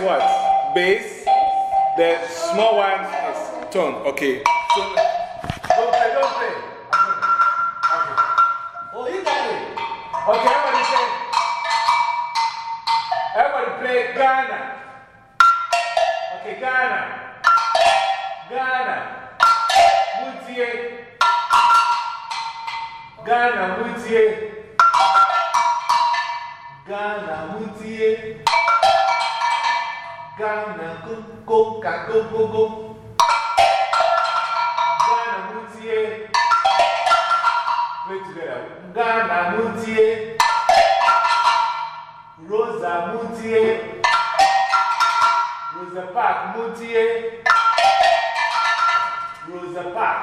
what? Bass. The small one is tone. Okay. So, don't play, don't play. Okay. Oh, you got it. Okay, everybody say. Everybody play Ghana. Okay, Ghana. Ghana. Mutie. Ghana, Mutie. Ghana, Mutie. Ghana, kum, kum, ka, kum. Ghana, Mutie. Play together. Ghana, Mutie. Rosa, Mutie. Rosa Park, Mutie. Rosa Park.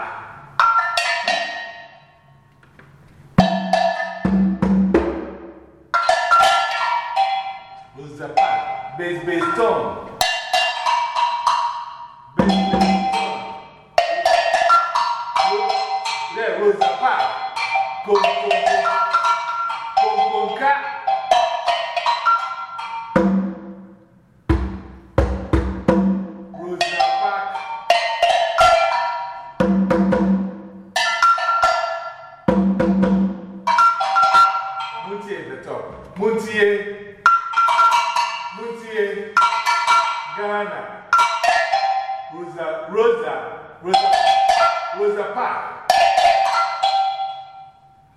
Rosa Park. Bass, bass, tone. Muntie is the top. Muntie. Muntie.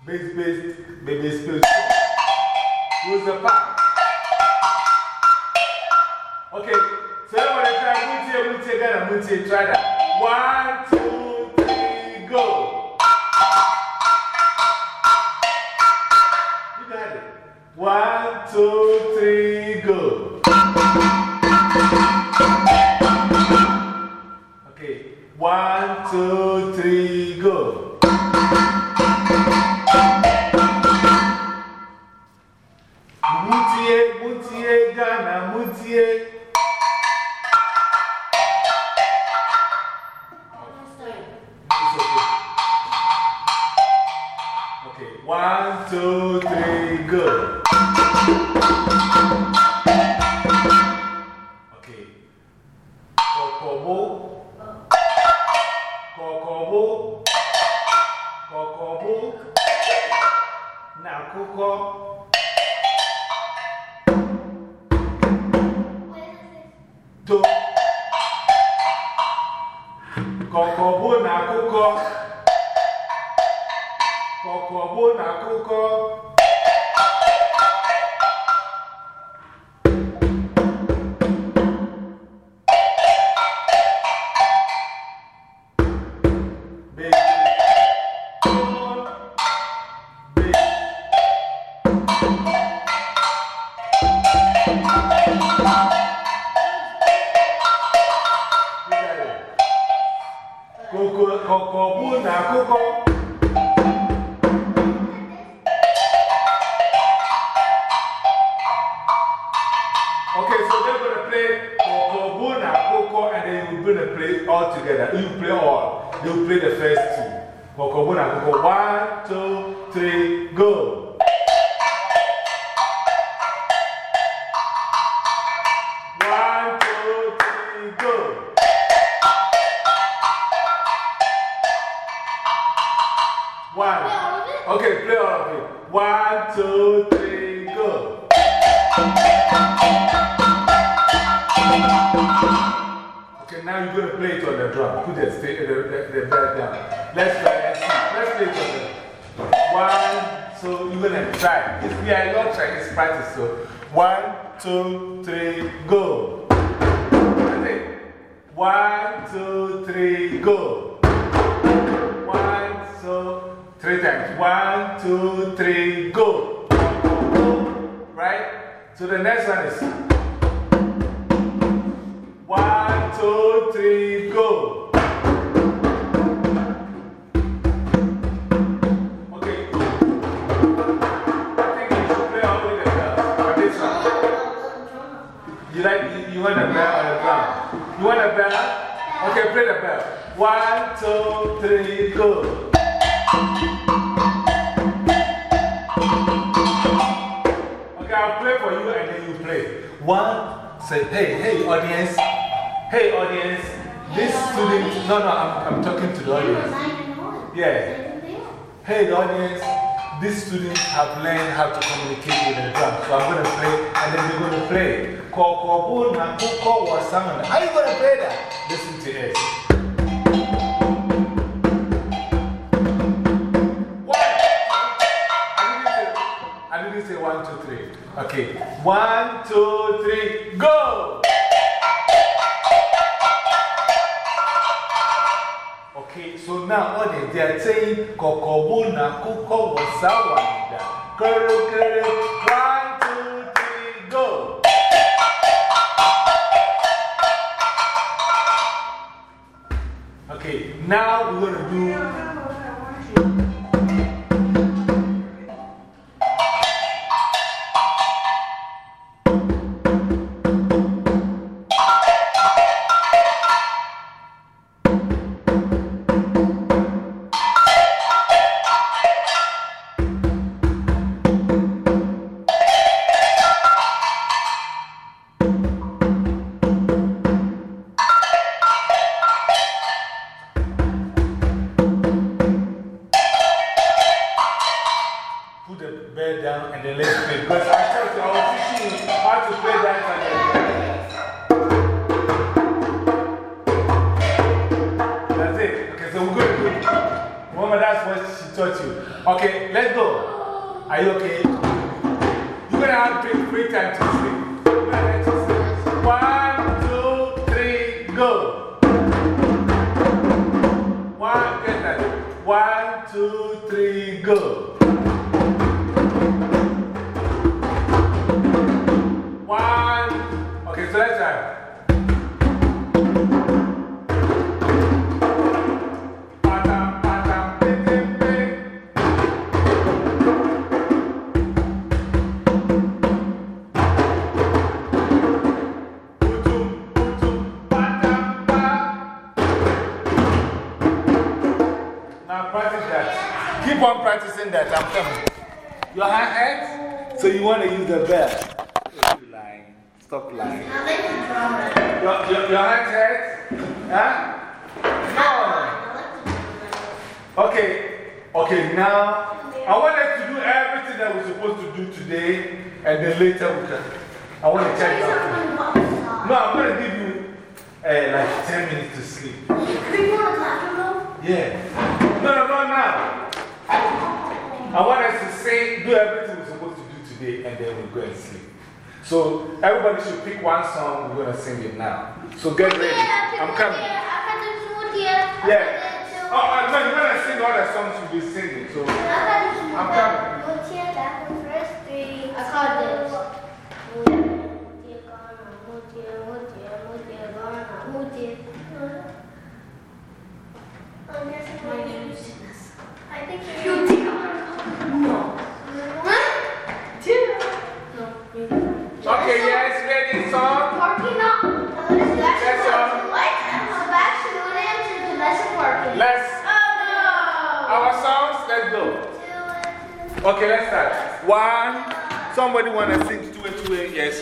Base, base, baby, space. Rosa Park. Okay, so everybody try Muntie, Muntie, Ghana, Muntie, try that. One, two, three, go. You got it. One, two, Mutie, mutie, Ghana, mutie. Okay. Okay. One, two, three, To. Kokobo nakuko. Kokobo nakuko. Baby. Koko, bu na. Okay, so they're going to play koko, bu na koko, and then you're going to play all together. You play all. You play the first two. Koko, bu na koko. One, two, three, go. One. Okay, play all of it. One, two, three, go. Okay, now you're going to play it on the drum. Put the, the, the, the bell down. Let's try and see. Let's play it on the One, so you're going to try. It's, yeah, you're trying. It's practice. So, one, two, three, go. One, two, three, go. Three times. One, two, three, go. Right? So the next one is one, two, three, go. Okay. I think you should play all the this one. You like, you, want a bell or a? You want a bell? Okay, play the bell. One, two, three, go. for you and then you play. One say, hey, hey, audience, hey, audience, this student, no, no, I'm, I'm talking to the audience. Yeah. Hey, the audience, these students have learned how to communicate with the drum. So I'm going to play, and then they're going to play. Ko, bu, na, ko, ko, are you going to play that? Listen to it. Okay. One, two, three, go! Okay, so now all they, they are saying, Kokobo kuko wasawanda. Kuru kuru, one, two, three, go! Okay, now we're going to do Mama, that's what she taught you. Okay, let's go. Are you okay? You're going to have free, free time to sleep. One, two, three, go. One, get. One, two, three, go. One. Okay, so let's try. Keep on practicing that. I'm coming. Your hand hurts? So you want to use the bell. Stop lying. Stop lying. Your, your, your hand hurts? Huh? No. Okay. Okay, now I want us to do everything that we're supposed to do today and then later we can. I want to check out. No, I'm going to give you eh, like 10 minutes to sleep. Three more o'clock, Yeah. No, no, now. I want us to say, do everything we're supposed to do today, and then we'll go and sleep. So everybody should pick one song, we're going to sing it now. So get ready. I'm coming. Yeah. Oh, uh, no, you're going to sing all the songs you've been singing. So I'm coming. Okay, yes, ready song. Parking up. That's all. Sebastian Williams is the best parking. Let's. Our songs, let's go. Okay, let's start. One. Somebody want to sing two and two, and yes.